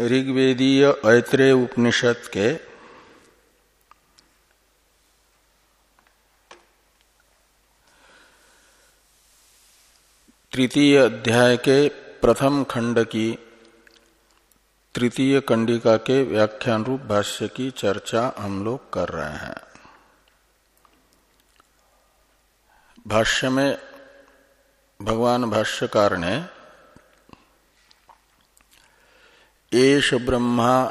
ऋग्वेदीय ऐत्रेय उपनिषद के तृतीय अध्याय के प्रथम खंड की तृतीय कंडिका के व्याख्यान रूप भाष्य की चर्चा हम लोग कर रहे हैं। भाष्य में भगवान भाष्यकार ने एष ब्रह्मा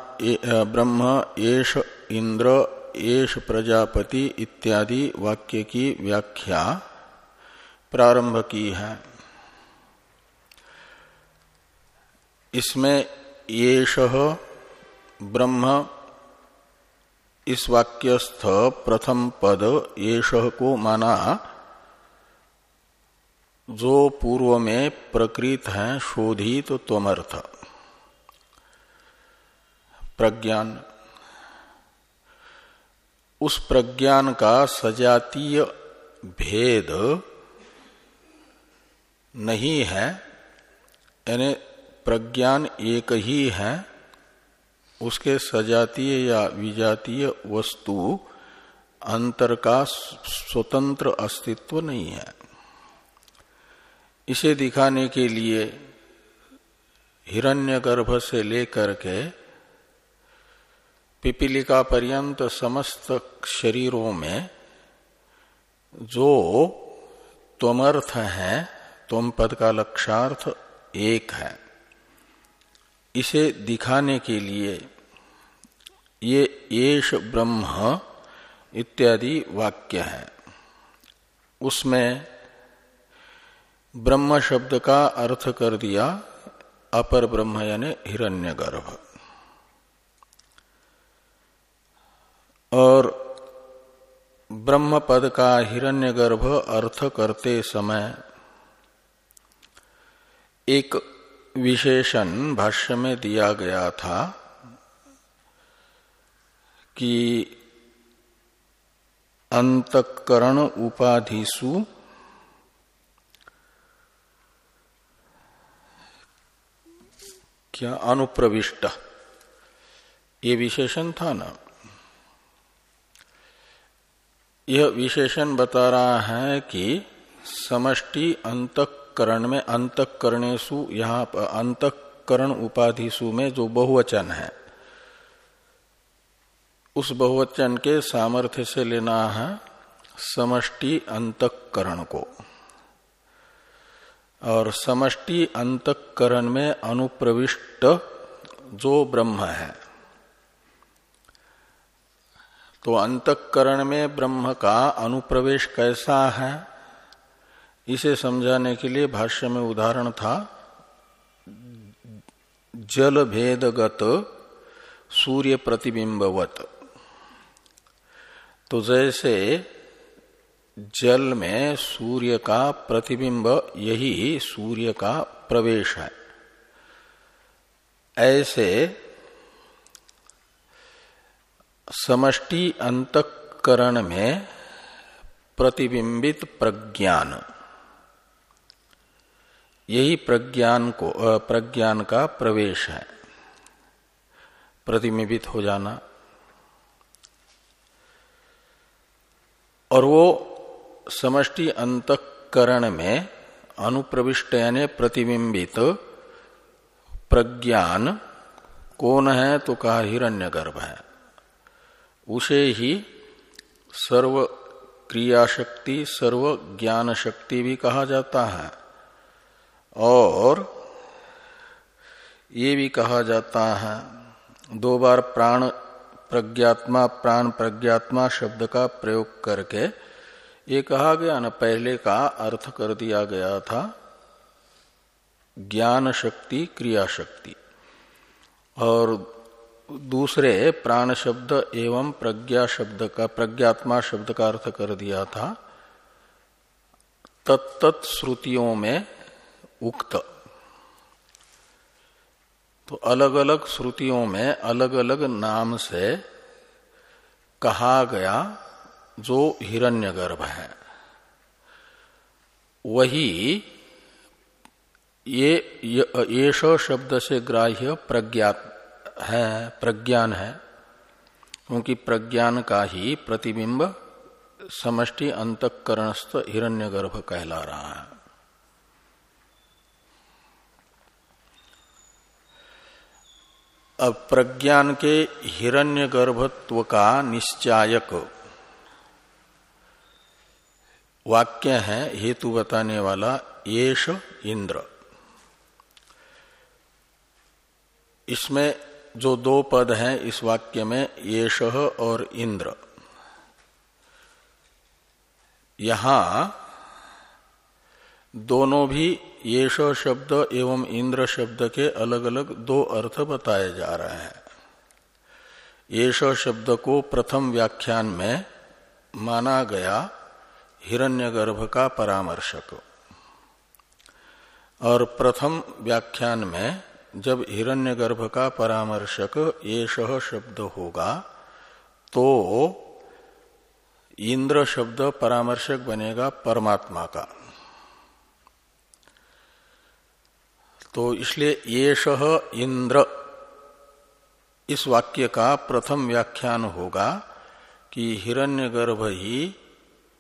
ब्रह्म, एष इंद्र, एष प्रजापति इत्यादि वाक्य की व्याख्या प्रारंभ की है। इसमें येष ब्रह्म, इस वाक्यस्थ प्रथम पद येष को माना, जो पूर्व में प्रकृत है, शोधित तो त्वमर्थ। प्रज्ञान। उस प्रज्ञान का सजातीय भेद नहीं है। यानी प्रज्ञान एक ही है। उसके सजातीय या विजातीय वस्तु अंतर का स्वतंत्र अस्तित्व नहीं है। इसे दिखाने के लिए हिरण्यगर्भ से लेकर के पिपीलिका पर्यंत समस्त शरीरों में जो त्वमर्थ है तुम पद का लक्षार्थ एक है। इसे दिखाने के लिए ये येष ब्रह्म इत्यादि वाक्य है। उसमें ब्रह्म शब्द का अर्थ कर दिया अपर ब्रह्म यानी हिरण्यगर्भ। और ब्रह्म पद का हिरण्यगर्भ अर्थ करते समय एक विशेषण भाष्य में दिया गया था कि अंतकरण उपाधिसु क्या अनुप्रविष्ट? ये विशेषण था ना। यह विशेषण बता रहा है कि समष्टि अंतकरण में अंतकरणेशु यहाँ पर अंतकरण उपाधिशु में जो बहुवचन है, उस बहुवचन के सामर्थ्य से लेना है समष्टि अंतकरण को। और समष्टि अंतकरण में अनुप्रविष्ट जो ब्रह्म है तो अंतकरण में ब्रह्म का अनुप्रवेश कैसा है? इसे समझाने के लिए भाष्य में उदाहरण था। जल भेदगत सूर्य प्रतिबिंबवत तो जैसे जल में सूर्य का प्रतिबिंब, यही सूर्य का प्रवेश है। ऐसे समष्टि अंतकरण में प्रतिबिंबित प्रज्ञान। यही प्रज्ञान को प्रज्ञान का प्रवेश है। प्रतिबिंबित हो जाना। और वो समष्टि अंतकरण में अनुप्रविष्ट यानी प्रतिबिंबित प्रज्ञान, कौन है तो कहा हिरण्यगर्भ है। उसे ही सर्व क्रिया शक्ति सर्व ज्ञान शक्ति भी कहा जाता है। और ये भी कहा जाता है, दो बार प्राण प्रज्ञात्मा प्राण प्रज्ञात्मा शब्द का प्रयोग करके ये कहा गया ना, पहले का अर्थ कर दिया गया था ज्ञान शक्ति क्रिया शक्ति और दूसरे प्राण शब्द एवं प्रज्ञा शब्द का, प्रज्ञात्मा शब्द का अर्थ कर दिया था। तत्त श्रुतियों में उक्त। तो अलग अलग श्रुतियों में अलग अलग नाम से कहा गया जो हिरण्यगर्भ है। वही ये येष शब्द से ग्राह्य प्रज्ञात है, प्रज्ञान है, क्योंकि प्रज्ञान का ही प्रतिबिंब समष्टि अंतकरणस्थ हिरण्यगर्भ कहला रहा है। अब प्रज्ञान के हिरण्यगर्भत्व का निश्चायक वाक्य है, हेतु बताने वाला येष इंद्र। इसमें जो दो पद हैं इस वाक्य में येष और इंद्र। यहाँ दोनों भी येष शब्द एवं इंद्र शब्द के अलग अलग दो अर्थ बताए जा रहे हैं। येष शब्द को प्रथम व्याख्यान में माना गया हिरण्यगर्भ का परामर्शक। और प्रथम व्याख्यान में जब हिरण्यगर्भ का परामर्शक येष शब्द होगा तो इंद्र शब्द परामर्शक बनेगा परमात्मा का। तो इसलिए येष इंद्र इस वाक्य का प्रथम व्याख्यान होगा कि हिरण्यगर्भ ही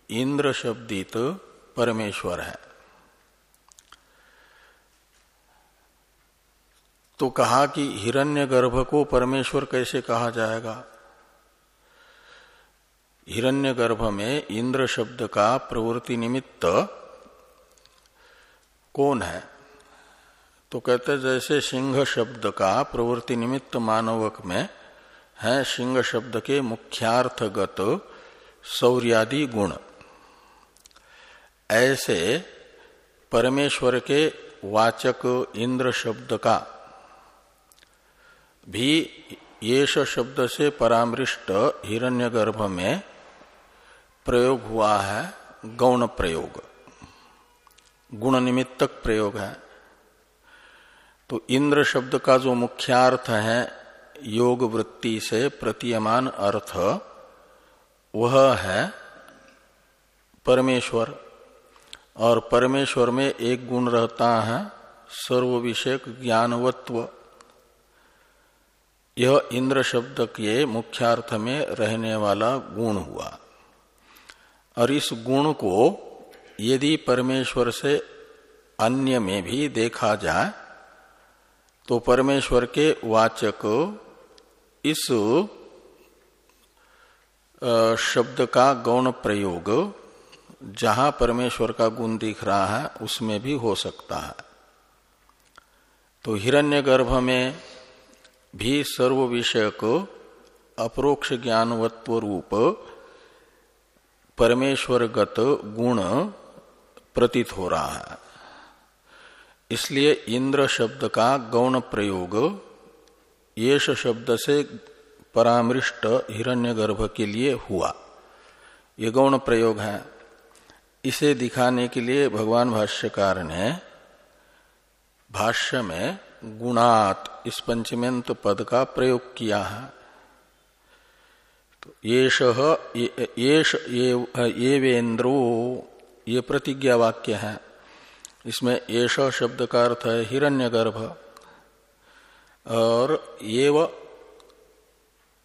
इंद्र शब्दित परमेश्वर है। तो कहा कि हिरण्यगर्भ को परमेश्वर कैसे कहा जाएगा? हिरण्यगर्भ में इंद्र शब्द का प्रवृत्ति निमित्त कौन है? तो कहते जैसे सिंह शब्द का प्रवृत्ति निमित्त मानवक में है, सिंह शब्द के मुख्यार्थगत सौर्यादि गुण। ऐसे परमेश्वर के वाचक इंद्र शब्द का भी येष शब्द से परामृष्ट हिरण्यगर्भ में प्रयोग हुआ है गौण प्रयोग। गुण निमित्तक प्रयोग है। तो इंद्र शब्द का जो मुख्यार्थ है योग वृत्ति से प्रतीयमान अर्थ, वह है परमेश्वर। और परमेश्वर में एक गुण रहता है सर्व विषयक ज्ञानवत्व। यह इंद्र शब्द के मुख्यार्थ में रहने वाला गुण हुआ। और इस गुण को यदि परमेश्वर से अन्य में भी देखा जाए तो परमेश्वर के वाचक इस शब्द का गौण प्रयोग जहाँ परमेश्वर का गुण दिख रहा है, उसमें भी हो सकता है। तो हिरण्यगर्भ में भी सर्व विषय को अप्रोक्ष ज्ञानवत्व रूप परमेश्वरगत गुण प्रतीत हो रहा है। इसलिए इंद्र शब्द का गौण प्रयोग, येष शब्द से परामृष्ट हिरण्यगर्भ के लिए हुआ। ये गौण प्रयोग है। इसे दिखाने के लिए भगवान भाष्यकार ने भाष्य में गुणात इस पंचमेंत पद का प्रयोग किया है। तो येष ये ये प्रतिज्ञा वाक्य है। इसमें येष शब्द का अर्थ है हिरण्यगर्भ और ये व,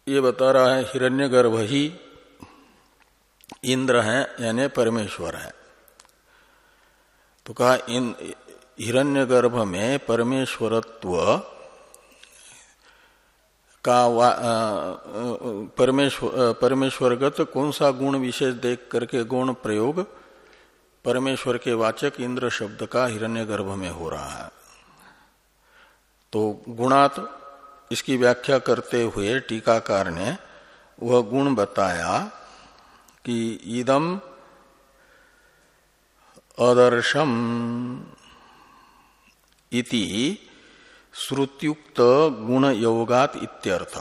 ये बता रहा है हिरण्यगर्भ ही इंद्र है, यानी परमेश्वर है। तो कहा इन हिरण्यगर्भ में परमेश्वरत्व का परमेश्वर परमेश्वरगत कौन सा गुण विशेष देख करके गुण प्रयोग? परमेश्वर के वाचक इंद्र शब्द का हिरण्यगर्भ में हो रहा है। तो गुणात इसकी व्याख्या करते हुए टीकाकार ने वह गुण बताया कि इदम अदर्शम। इति श्रुत्युक्त गुण योगात इत्यर्थ।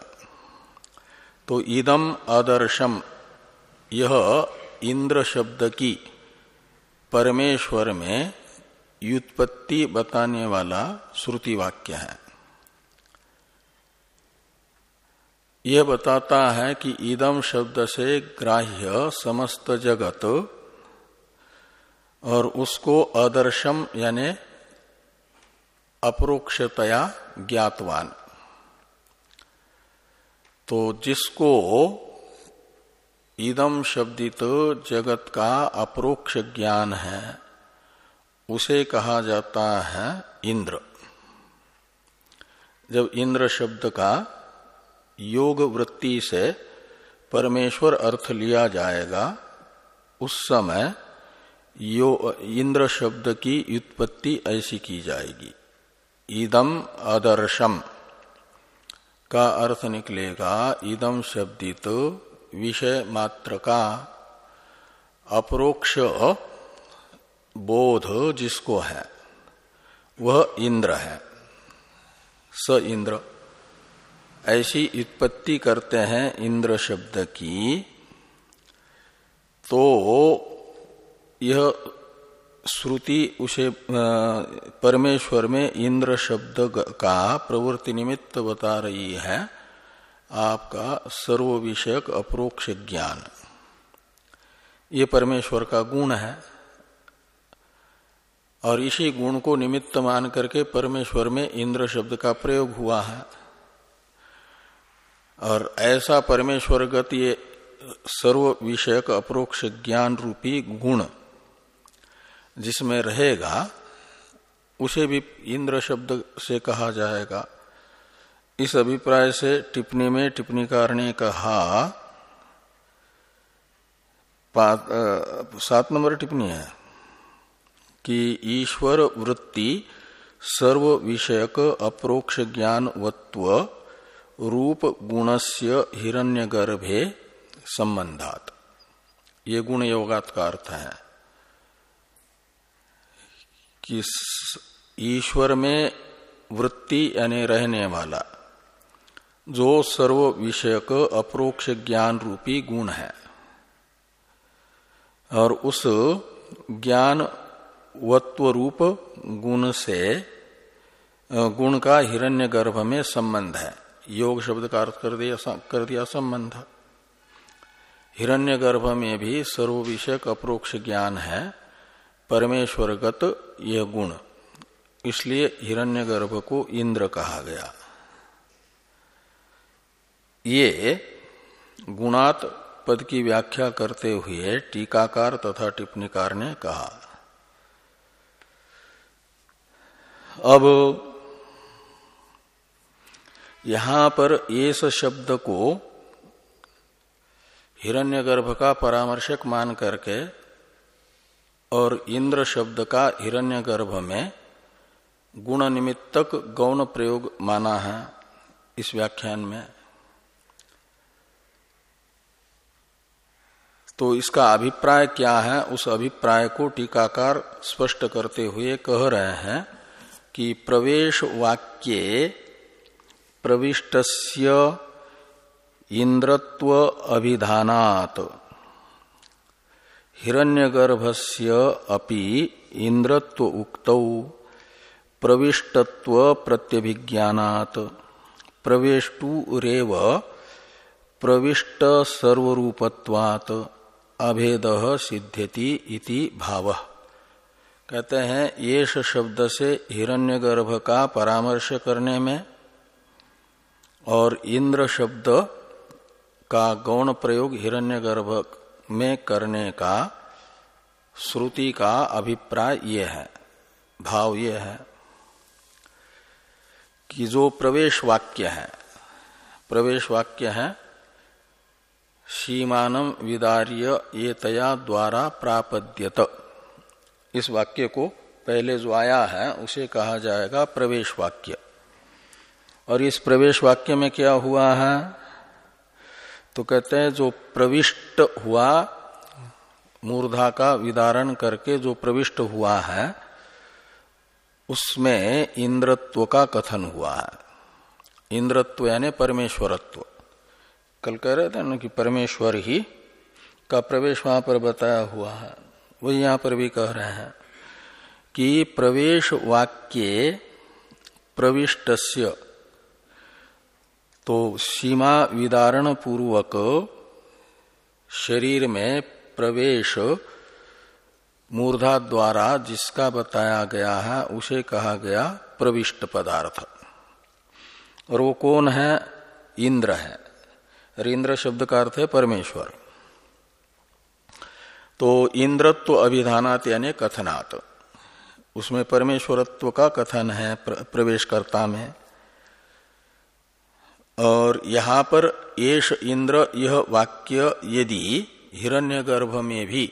तो इदम आदर्शम यह इंद्र शब्द की परमेश्वर में युत्पत्ति बताने वाला श्रुति वाक्य है। यह बताता है कि इदम शब्द से ग्राह्य समस्त जगत और उसको आदर्शम यानी अप्रोक्षतया ज्ञातवान। तो जिसको इदम शब्दित जगत का अप्रोक्ष ज्ञान है, उसे कहा जाता है इंद्र। जब इंद्र शब्द का योग वृत्ति से परमेश्वर अर्थ लिया जाएगा, उस समय यो, इंद्र शब्द की उत्पत्ति ऐसी की जाएगी। इदम आदर्शम का अर्थ निकलेगा, इदम शब्दित विषय मात्र का अप्रोक्ष बोध जिसको है, वह इंद्र है। स इंद्र। ऐसी उत्पत्ति करते हैं इंद्र शब्द की तो यह श्रुति उसे परमेश्वर में इंद्र शब्द का प्रवृत्ति निमित्त बता रही है, आपका सर्व विषयक अप्रोक्ष ज्ञान। ये परमेश्वर का गुण है, और इसी गुण को निमित्त मान करके परमेश्वर में इंद्र शब्द का प्रयोग हुआ है। और ऐसा परमेश्वरगत ये सर्व विषयक अप्रोक्ष ज्ञान रूपी गुण जिसमें रहेगा, उसे भी इंद्र शब्द से कहा जाएगा। इस अभिप्राय से टिप्पणी में टिप्पणीकार ने कहा सात नंबर टिप्पणी है कि ईश्वर वृत्ति सर्व विषयक अप्रोक्ष ज्ञान वत्व रूप गुणस्य हिरण्यगर्भे संबंधात। ये गुण योगात का अर्थ है। कि ईश्वर में वृत्ति यानी रहने वाला, जो सर्व विषयक अप्रोक्ष ज्ञान रूपी गुण है। और उस ज्ञान वत्व रूप गुण से गुण का हिरण्य गर्भ में संबंध है। योग शब्द का अर्थ कर दिया कर दिया संबंध। हिरण्य गर्भ में भी सर्व विषयक अप्रोक्ष ज्ञान है। परमेश्वरगत यह गुण। इसलिए हिरण्यगर्भ को इंद्र कहा गया। ये गुणात पद की व्याख्या करते हुए टीकाकार तथा टिप्पणीकार ने कहा, अब यहाँ पर एस शब्द को हिरण्यगर्भ का परामर्शक मान करके और इंद्र शब्द का हिरण्यगर्भ में गुण निमित्तक गौण प्रयोग माना है इस व्याख्यान में। तो इसका अभिप्राय क्या है? उस अभिप्राय को टीकाकार स्पष्ट करते हुए कह रहे हैं कि प्रवेश वाक्य प्रविष्टस्य इंद्रत्व अभिधानात। हिरण्यगर्भस्य अपि इंद्रत्व उक्त प्रविष्टत्व प्रत्यभिज्ञात प्रवेशु रेव प्रविष्ट सर्वरूपत्वात् अभेद सिद्ध्यति इति भाव। कहते हैं, येष शब्द से हिरण्यगर्भ का परामर्श करने में और इंद्र शब्द का गौण प्रयोग हिरण्यगर्भ में करने का, श्रुति का अभिप्राय ये है, भाव ये है कि जो प्रवेश वाक्य है, प्रवेश वाक्य है सीमानम विदार्य ये तया द्वारा प्रापद्यत। इस वाक्य को पहले जो आया है, उसे कहा जाएगा प्रवेश वाक्य। और इस प्रवेश वाक्य में क्या हुआ है? तो कहते हैं जो प्रविष्ट हुआ, मूर्धा का विदारण करके जो प्रविष्ट हुआ है, उसमें इंद्रत्व का कथन हुआ है। इंद्रत्व यानी परमेश्वरत्व। कल कह रहे थे ना कि परमेश्वर ही का प्रवेश वहाँ पर बताया हुआ है। वही यहाँ पर भी कह रहे हैं कि प्रवेश वाक्य प्रविष्टस्य तो सीमा विदारण पूर्वक शरीर में प्रवेश मूर्धा द्वारा जिसका बताया गया है, उसे कहा गया प्रविष्ट पदार्थ। और वो कौन है? इंद्र है। और इंद्र शब्द का अर्थ है परमेश्वर। तो इंद्रत्व अभिधानात यानी कथनात्। उसमें परमेश्वरत्व का कथन है प्रवेशकर्ता में। और यहाँ पर येष इंद्र यह वाक्य यदि हिरण्यगर्भ में भी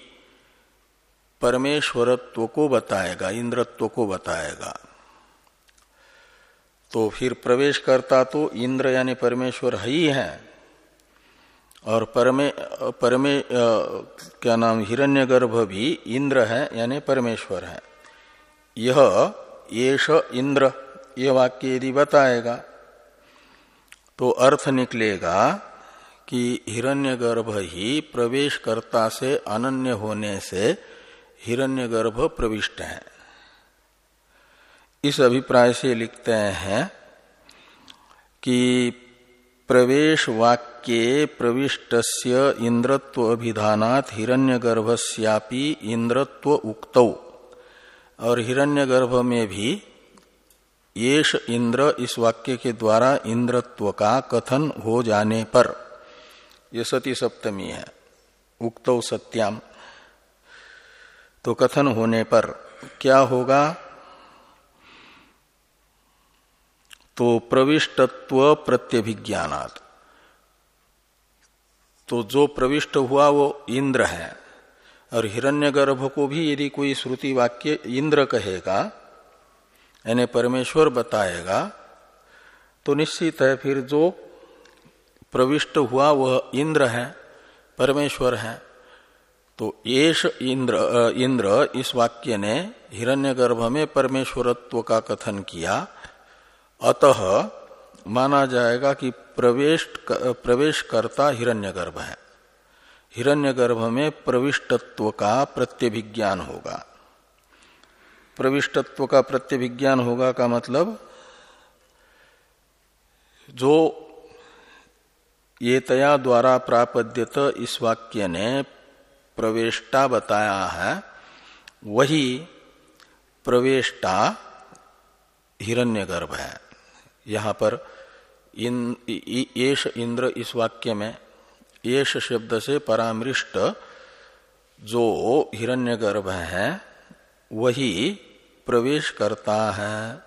परमेश्वरत्व को बताएगा, इंद्रत्व को बताएगा तो फिर प्रवेश करता तो इंद्र यानी परमेश्वर ही है। और परमे परमे क्या नाम, हिरण्यगर्भ भी इंद्र है यानी परमेश्वर है। यह येष इंद्र यह वाक्य यदि बताएगा तो अर्थ निकलेगा कि हिरण्यगर्भ ही प्रवेशकर्ता से अनन्य होने से हिरण्यगर्भ प्रविष्ट है। इस अभिप्राय से लिखते हैं कि प्रवेश वाक्य प्रविष्ट इंद्रत्व अभिधानात हिरण्यगर्भस्यापि इंद्रत्व उक्तौ। और हिरण्यगर्भ में भी येष इंद्र इस वाक्य के द्वारा इंद्रत्व का कथन हो जाने पर। यह सती सप्तमी है। उक्त सत्याम। तो कथन होने पर क्या होगा? तो प्रविष्टत्व प्रत्यभिज्ञानात। तो जो प्रविष्ट हुआ वो इंद्र है। और हिरण्यगर्भ को भी यदि कोई श्रुति वाक्य इंद्र कहेगा यानी परमेश्वर बताएगा तो निश्चित है फिर जो प्रविष्ट हुआ वह इंद्र है, परमेश्वर है। तो येष इंद्र इंद्र इस वाक्य ने हिरण्यगर्भ में परमेश्वरत्व का कथन किया। अतः माना जाएगा कि प्रवेश प्रवेश करता हिरण्यगर्भ है। हिरण्यगर्भ में प्रविष्टत्व का प्रत्यभिज्ञान होगा। प्रविष्टत्व का प्रत्यभिज्ञान होगा का मतलब जो ये तया द्वारा प्रापद्यत इस वाक्य ने प्रवेष्टा बताया है, वही प्रवेष्टा हिरण्यगर्भ है। यहाँ पर इन येष इंद्र इस वाक्य में येष शब्द से परामृष्ट जो हिरण्यगर्भ है, वही प्रवेश करता है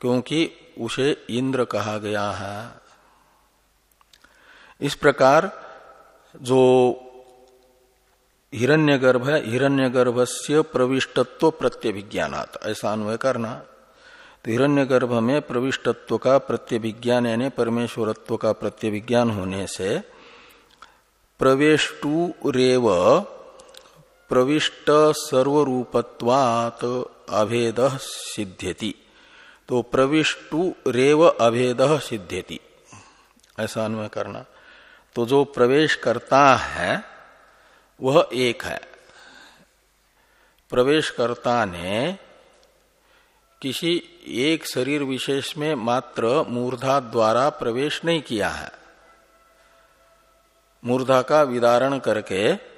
क्योंकि उसे इंद्र कहा गया है। इस प्रकार जो हिरण्यगर्भ है हिरण्यगर्भ से प्रविष्टत्व प्रत्यभिज्ञानात। ऐसा अन्वय करना। तो हिरण्यगर्भ में प्रविष्टत्व का प्रत्यभिज्ञान, यानी परमेश्वरत्व का प्रत्यभिज्ञान होने से प्रवेशु रेव प्रविष्ट सर्वरूपत्वात अभेद सिद्ध्यति। तो प्रविष्टु रेव अभेद सिद्ध्यति। ऐसा अन्वय करना। तो जो प्रवेश करता है, वह एक है। प्रवेशकर्ता ने किसी एक शरीर विशेष में मात्र मूर्धा द्वारा प्रवेश नहीं किया है। मूर्धा का विदारण करके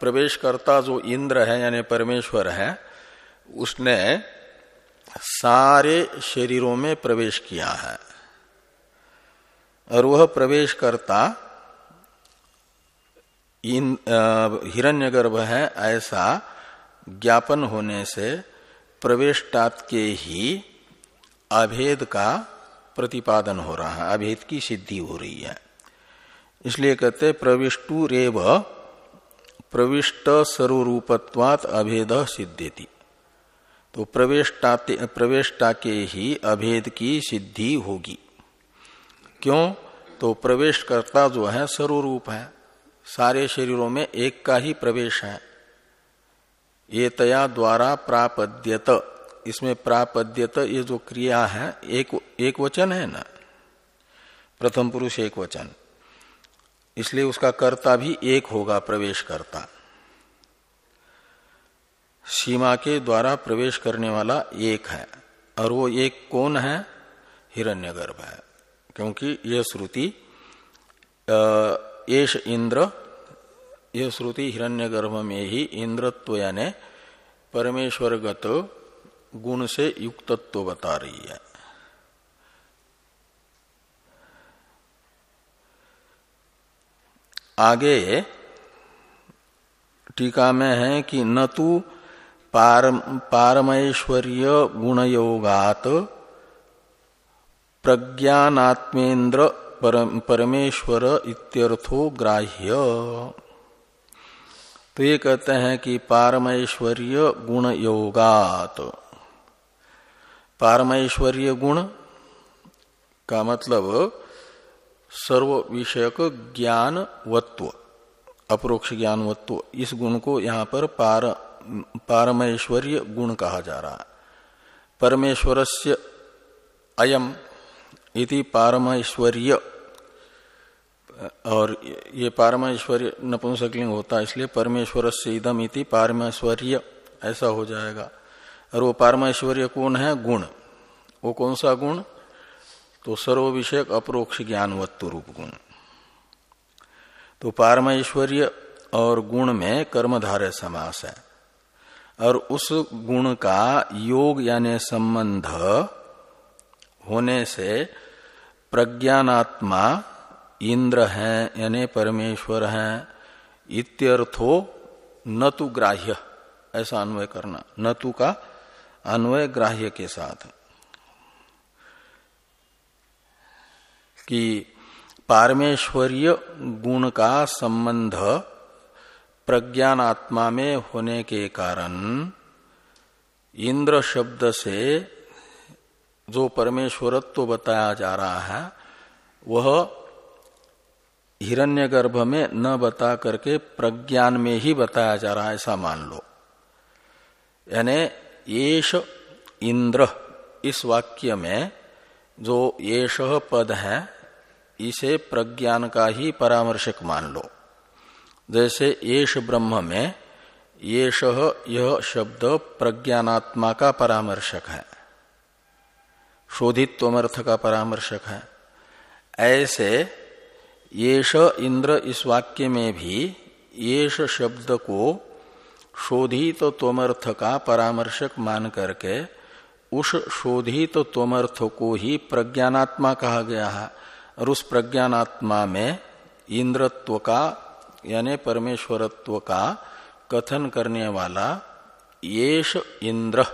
प्रवेशकर्ता जो इंद्र है, यानी परमेश्वर है, उसने सारे शरीरों में प्रवेश किया है। और वह प्रवेशकर्ता इन हिरण्यगर्भ है, ऐसा ज्ञापन होने से प्रवेशटात के ही अभेद का प्रतिपादन हो रहा है, अभेद की सिद्धि हो रही है। इसलिए कहते प्रविष्टु रेव प्रविष्ट सर्वरूपत्वात अभेद सिद्धि तो प्रवेशता प्रवेशता के ही अभेद की सिद्धि होगी। क्यों? तो प्रवेश करता जो है सर्वरूप है। सारे शरीरों में एक का ही प्रवेश है। ये तया द्वारा प्रापद्यत। इसमें प्रापद्यत ये जो क्रिया है, एक एक वचन है ना? प्रथम पुरुष एक वचन। इसलिए उसका कर्ता भी एक होगा प्रवेश करता। सीमा के द्वारा प्रवेश करने वाला एक है, और वो एक कौन है? हिरण्यगर्भ है, क्योंकि यह श्रुति येष इंद्र यह श्रुति हिरण्यगर्भ में ही इंद्रत्व यानी परमेश्वरगत गुण से युक्तत्व बता रही है। आगे टीका में है कि न तो पार, पारमैश्वर्य गुणयोगात प्रज्ञानात्मेन्द्र परमेश्वर इत्यर्थो ग्राह्य। तो ये कहते हैं कि पारमैश्वर्य गुण योगात पारमैश्वर्य गुण का मतलब सर्व विषयक ज्ञान वत्व, अप्रोक्ष ज्ञानवत्व इस गुण को यहाँ पर पार, पारमेश्वर्य गुण कहा जा रहा है। परमेश्वर से अयम इति पारमेश्वर्य, और ये पारमेश्वर्य नपुंसकलिंग होता है, इसलिए परमेश्वर से इदम इति पारमेश्वर्य, ऐसा हो जाएगा। और वो पारमेश्वर्य कौन है? गुण। वो कौन सा गुण? तो सर्व विषयक अप्रोक्ष ज्ञानवत्व रूप गुण। तो पारमेश्वर्य और गुण में कर्मधारय समास है। और उस गुण का योग यानी संबंध होने से प्रज्ञानात्मा इंद्र है, यानी परमेश्वर है, इत्यर्थो न तो ग्राह्य, ऐसा अन्वय करना न तु का अन्वय ग्राह्य के साथ। कि पारमेश्वरीय गुण का संबंध प्रज्ञानात्मा में होने के कारण इंद्र शब्द से जो परमेश्वरत्व बताया जा रहा है, वह हिरण्यगर्भ में न बता करके प्रज्ञान में ही बताया जा रहा है, ऐसा मान लो। यानी येष इंद्र इस वाक्य में जो येष पद है इसे प्रज्ञान का ही परामर्शक मान लो। जैसे येष ब्रह्म में येष यह शब्द प्रज्ञानात्मा का परामर्शक है। शोधित तोमर्थ का परामर्शक है। ऐसे येष इंद्र इस वाक्य में भी येष शब्द को शोधित तोमर्थ का परामर्शक मान करके उस शोधित तोमर्थ को ही प्रज्ञानात्मा कहा गया है। और उस प्रज्ञानात्मा में इंद्रत्व का यानी परमेश्वरत्व का कथन करने वाला येष इंद्र।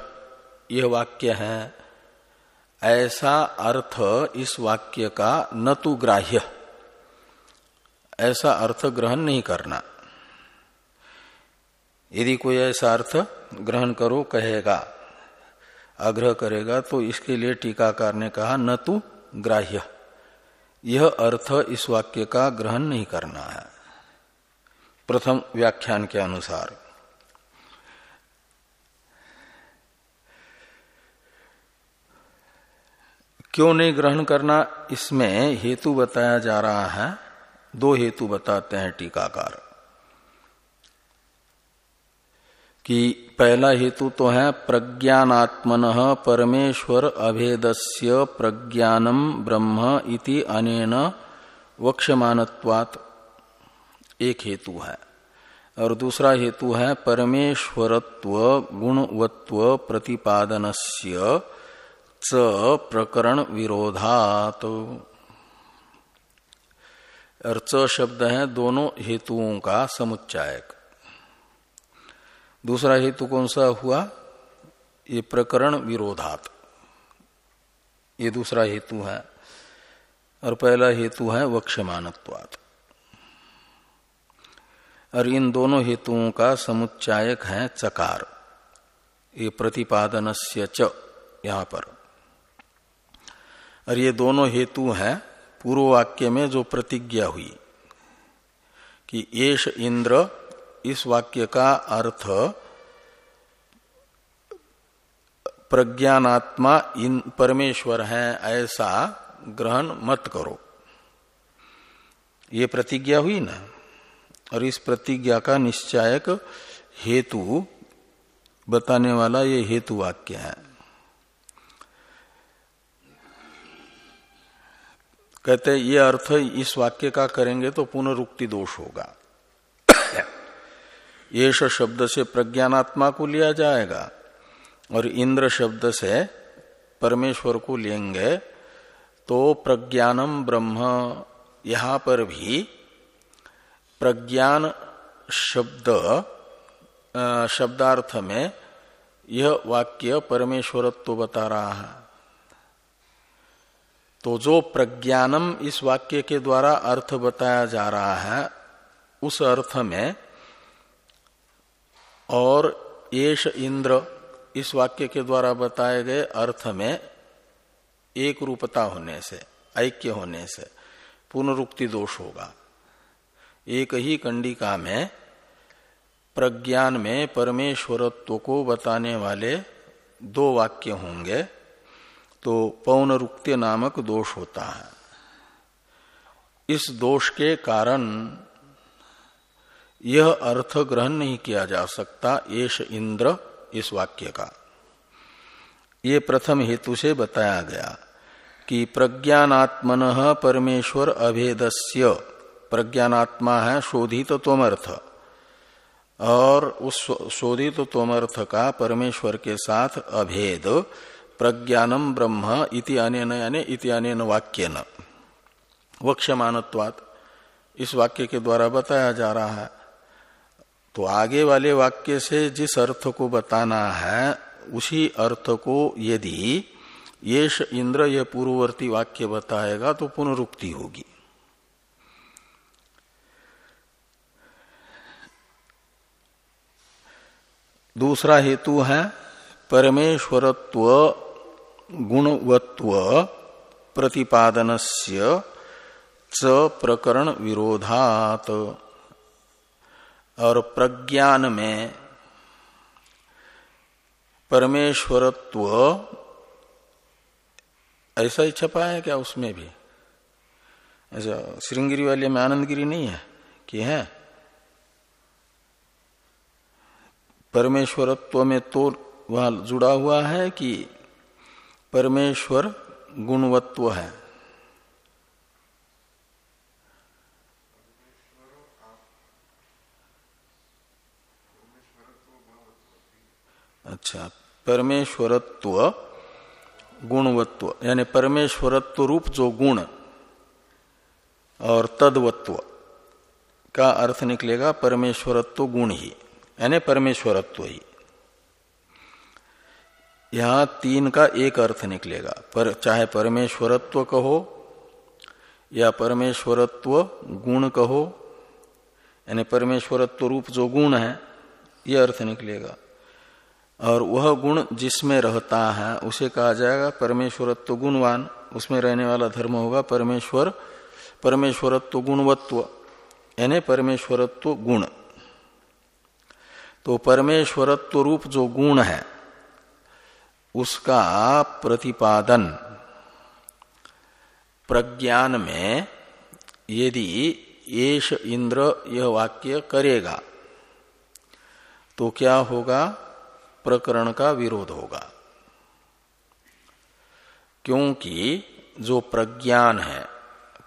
यह वाक्य है। ऐसा अर्थ इस वाक्य का न तो ग्राह्य। ऐसा अर्थ ग्रहण नहीं करना। यदि कोई ऐसा अर्थ ग्रहण करो, कहेगा, आग्रह करेगा तो इसके लिए टीकाकार ने कहा, न तो ग्राह्य। यह अर्थ इस वाक्य का ग्रहण नहीं करना है। प्रथम व्याख्यान के अनुसार। क्यों नहीं ग्रहण करना? इसमें हेतु बताया जा रहा है। दो हेतु बताते हैं टीकाकार। कि पहला हेतु तो है प्रज्ञात्मन परमेश्वर अभेदस्य प्रज्ञानम ब्रह्म इति अनेन वक्षमानत्वात् एक हेतु है। और दूसरा हेतु है परमेश्वरत्व, गुणवत्व प्रतिपादनस्य च प्रकरण विरोधात। और च शब्द है दोनों हेतुओं का समुच्चायक। दूसरा हेतु कौन सा हुआ? ये प्रकरण विरोधात। ये दूसरा हेतु है। और पहला हेतु है वक्षमानत्वात। और इन दोनों हेतुओं का समुच्चायक है चकार। ये प्रतिपादन से च यहाँ पर। और ये दोनों हेतु हैं पूर्व वाक्य में जो प्रतिज्ञा हुई कि येष इंद्र इस वाक्य का अर्थ प्रज्ञानात्मा इन परमेश्वर है, ऐसा ग्रहण मत करो। ये प्रतिज्ञा हुई ना? और इस प्रतिज्ञा का निश्चायक हेतु बताने वाला ये हेतु वाक्य है। कहते ये अर्थ इस वाक्य का करेंगे तो पुनरुक्ति दोष होगा। येष शब्द से प्रज्ञानात्मा को लिया जाएगा और इंद्र शब्द से परमेश्वर को लेंगे तो प्रज्ञानम ब्रह्म। यहाँ पर भी प्रज्ञान शब्द शब्दार्थ में यह वाक्य परमेश्वरत्व तो बता रहा है। तो जो प्रज्ञानम इस वाक्य के द्वारा अर्थ बताया जा रहा है, उस अर्थ में और येष इंद्र इस वाक्य के द्वारा बताए गए अर्थ में एक रूपता होने से, ऐक्य होने से पुनरुक्ति दोष होगा। एक ही कंडिका में, प्रज्ञान में परमेश्वरत्व को बताने वाले दो वाक्य होंगे तो पौनरुक्त्य नामक दोष होता है। इस दोष के कारण यह अर्थ ग्रहण नहीं किया जा सकता येष इंद्र, इस वाक्य का। ये प्रथम हेतु से बताया गया कि प्रज्ञानात्मन परमेश्वर अभेदस्य। प्रज्ञानात्मा है, शोधित तोमर्थ और उस शोधित तोमर्थ का परमेश्वर के साथ अभेद प्रज्ञानम ब्रह्म इति अनेन यानी इति अनेन वाक्य न वक्षमानत्वात इस वाक्य के द्वारा बताया जा रहा है। तो आगे वाले वाक्य से जिस अर्थ को बताना है, उसी अर्थ को यदि येष इंद्र यह पूर्ववर्ती वाक्य बताएगा तो पुनरुक्ति होगी। दूसरा हेतु है, परमेश्वरत्व, गुणवत्व, प्रतिपादनस्य च प्रकरण विरोधात। और प्रज्ञान में परमेश्वरत्व, ऐसा ही छपा है क्या उसमें भी? ऐसा श्रृंगिरी वाले में आनंदगिरी नहीं है कि है? परमेश्वरत्व में तो वहाँ जुड़ा हुआ है कि परमेश्वर गुणवत्व है। अच्छा परमेश्वरत्व, गुणवत्व, यानी परमेश्वरत्व रूप जो गुण और तदवत्व, का अर्थ निकलेगा परमेश्वरत्व गुण ही, यानी परमेश्वरत्व ही। यहाँ तीन का एक अर्थ निकलेगा, पर चाहे परमेश्वरत्व कहो, या परमेश्वरत्व गुण कहो, यानी परमेश्वरत्व रूप जो गुण है यह अर्थ निकलेगा। और वह गुण जिसमें रहता है, उसे कहा जाएगा परमेश्वरत्व गुणवान। उसमें रहने वाला धर्म होगा परमेश्वर, परमेश्वरत्व गुणवत्व, यानी परमेश्वरत्व गुण। तो परमेश्वरत्व रूप जो गुण है, उसका प्रतिपादन प्रज्ञान में यदि येष इंद्र यह वाक्य करेगा तो क्या होगा? प्रकरण का विरोध होगा। क्योंकि जो प्रज्ञान है,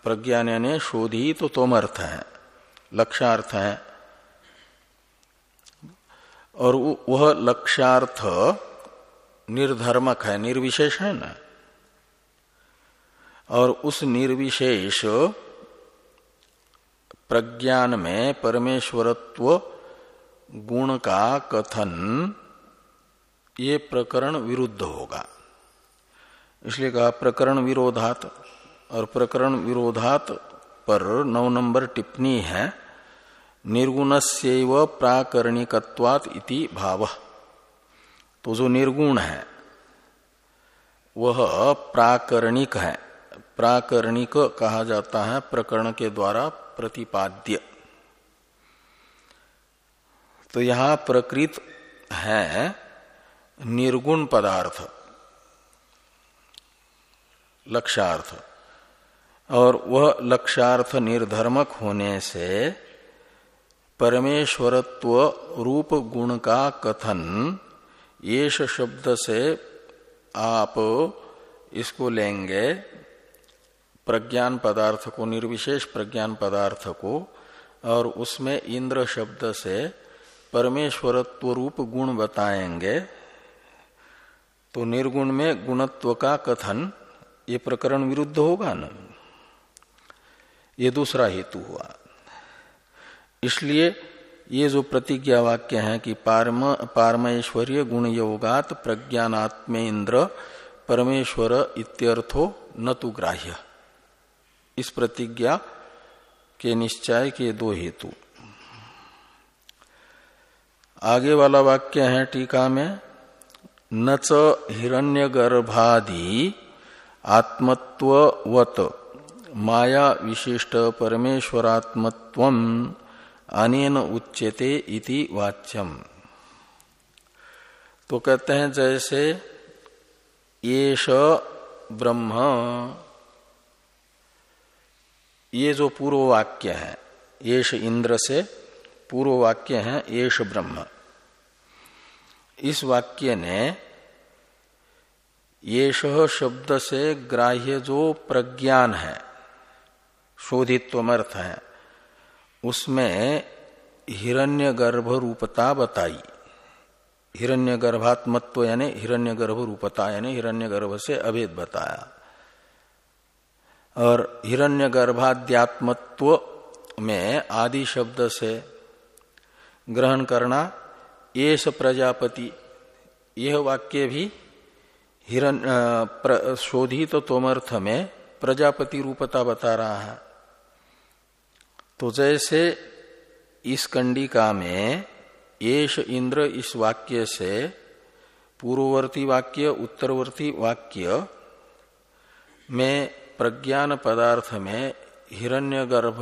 प्रज्ञान यानी शोधित तो तोमर्थ है लक्ष्यार्थ है, और वह लक्ष्यार्थ निर्धर्मक है, निर्विशेष है ना? और उस निर्विशेष प्रज्ञान में परमेश्वरत्व गुण का कथन ये प्रकरण विरुद्ध होगा। इसलिए कहा, प्रकरण विरोधात और प्रकरण विरोधात पर नौ नंबर टिप्पणी है निर्गुण से इति भाव। तो जो निर्गुण है, वह प्राकरणिक है। प्राकरणिक कहा जाता है प्रकरण के द्वारा प्रतिपाद्य। तो यहाँ प्रकृत है निर्गुण पदार्थ, लक्ष्यार्थ। और वह लक्ष्यार्थ निर्धर्मक होने से परमेश्वरत्व रूप गुण का कथन, येष शब्द से आप इसको लेंगे, प्रज्ञान पदार्थ को, निर्विशेष प्रज्ञान पदार्थ को, और उसमें इंद्र शब्द से परमेश्वरत्व रूप गुण बताएँगे। तो निर्गुण में गुणत्व का कथन ये प्रकरण विरुद्ध होगा ना? ये दूसरा हेतु हुआ। इसलिए ये जो प्रतिज्ञा वाक्य है कि पारम, पारमेश्वर्य गुण योगात इंद्र परमेश्वर इत्यर्थो न तो ग्राह्य। इस प्रतिज्ञा के निश्चय के दो हेतु। आगे वाला वाक्य है टीका में न च हिरण्यगर्भादि आत्मत्ववत। माया विशिष्ट परमेश्वरात्मत्व अनेन उच्यते इति वाच्यम। तो कहते हैं जैसे येष ब्रह्म। ये जो पूर्व वाक्य है येष इंद्र से पूर्व वाक्य है येष ब्रह्म। इस वाक्य ने येष शब्द से ग्राह्य जो प्रज्ञान है, शोधित्वमर्थ है, उसमें हिरण्य गर्भ रूपता बताई। हिरण्यगर्भात्मत्व यानी हिरण्य गर्भ रूपता यानी हिरण्य गर्भ से अभेद बताया। और हिरण्यगर्भाध्यात्मत्व में आदि शब्द से ग्रहण करना येष प्रजापति। यह वाक्य भी हिरण शोधित तो तोमर्थ में प्रजापति रूपता बता रहा है। तो जैसे इस कंडिका में येष इंद्र इस वाक्य से पूर्ववर्ती वाक्य, उत्तरवर्ती वाक्य में प्रज्ञान पदार्थ में हिरण्यगर्भ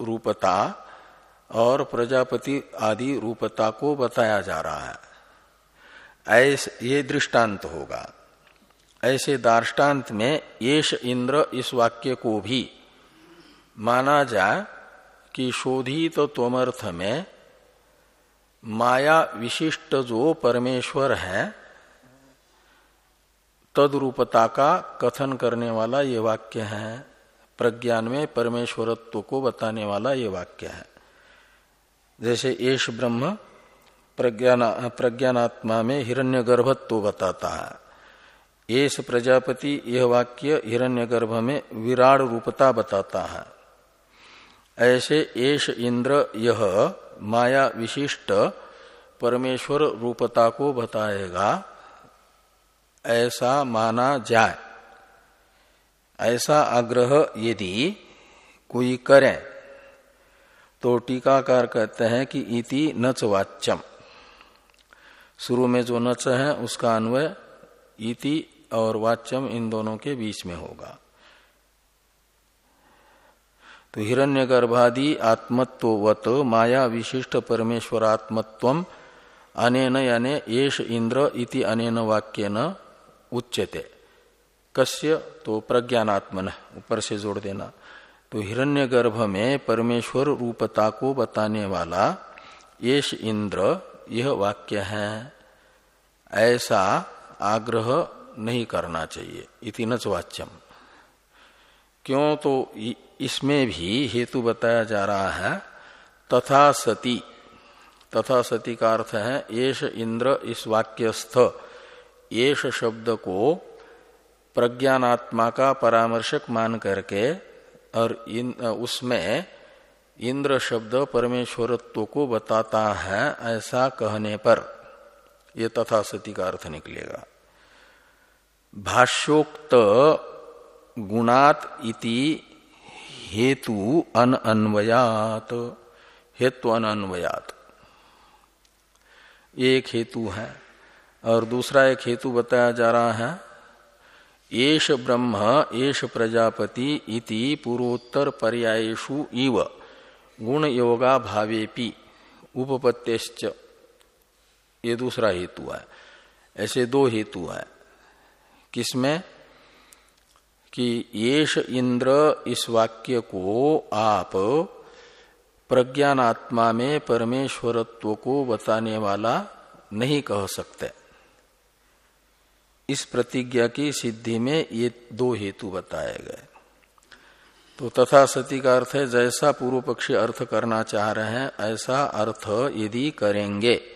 रूपता और प्रजापति आदि रूपता को बताया जा रहा है। ऐसे, ये दृष्टांत होगा। ऐसे दार्टान्त में येष इंद्र इस वाक्य को भी माना जाए कि शोधित तोमर्थ में माया विशिष्ट जो परमेश्वर है, तदरूपता का कथन करने वाला ये वाक्य है। प्रज्ञान में परमेश्वरत्व को बताने वाला ये वाक्य है। जैसे येष ब्रह्म प्रज्ञान, प्रज्ञानात्मा में हिरण्य गर्भत्व बताता है। येष प्रजापति यह वाक्य हिरण्य गर्भ में विराट रूपता बताता है। ऐसे येष इंद्र यह माया विशिष्ट परमेश्वर रूपता को बताएगा, ऐसा माना जाए। ऐसा आग्रह यदि कोई करे तो टीकाकार कहते हैं कि इति नच वाच्यम शुरू में जो नच है, उसका अन्वय इति और वाच्यम इन दोनों के बीच में होगा। तो हिरण्य गर्भादि आत्मत्वत माया विशिष्ट परमेश्वरात्मत्व अनेन यानी येष इंद्र इति अनेन वाक्य न उच्चते कस्य तो प्रज्ञानात्मन, ऊपर से जोड़ देना। तो हिरण्यगर्भ में परमेश्वर रूपता को बताने वाला येष इंद्र यह वाक्य है। ऐसा आग्रह नहीं करना चाहिए। इति नचवाच्यम क्यों तो इसमें भी हेतु बताया जा रहा है, तथा सती तथा सती का अर्थ है येष इंद्र इस वाक्यस्थ येष शब्द को प्रज्ञानात्मा का परामर्शक मान करके और इन उसमें इंद्र शब्द परमेश्वरत्व को बताता है ऐसा कहने पर यह तथा सती का अर्थ निकलेगा। भाष्योक्त गुणात इति हेतु अन अन्वयात, हेतु अनन्वयात एक हेतु है और दूसरा एक हेतु बताया जा रहा है येष ब्रह्म येष प्रजापति इति पूर्वोत्तर पर्यायु इव। गुण योगा भावेपि उपपत्तिश्च ये दूसरा हेतु है। ऐसे दो हेतु है। किसमें? कि येष इंद्र इस वाक्य को आप प्रज्ञानात्मा में परमेश्वरत्व को बताने वाला नहीं कह सकते। इस प्रतिज्ञा की सिद्धि में ये दो हेतु बताए गए। तो तथा सती का अर्थ है, जैसा पूर्व पक्षी अर्थ करना चाह रहे हैं, ऐसा अर्थ यदि करेंगे